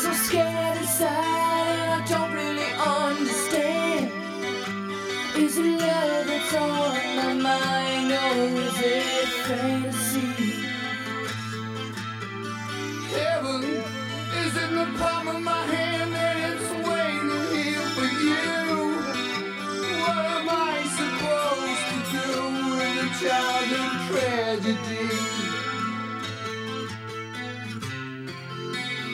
so scared inside and I don't really understand. Is it love that's on my mind or is it fantasy? Heaven is in the palm of my hand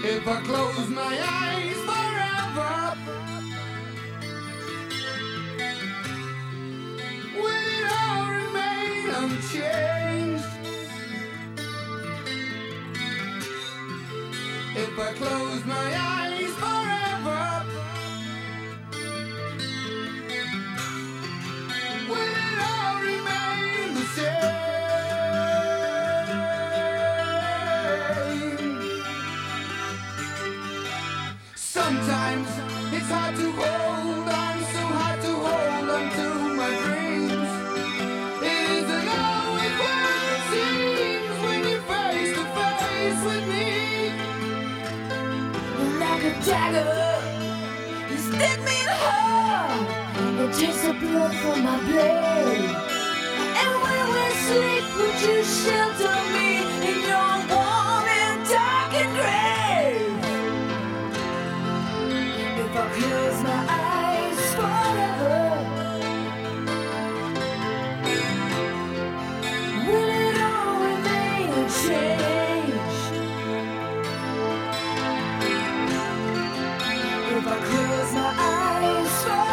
If I close my eyes forever, will it all remain unchanged? If I close my eyes Sometimes it's hard to hold on, so hard to hold on to my dreams. It isn't always what it seems when you're face to face with me. Like a dagger, you stab me in the heart. It takes the blood from my blade. I close my eyes.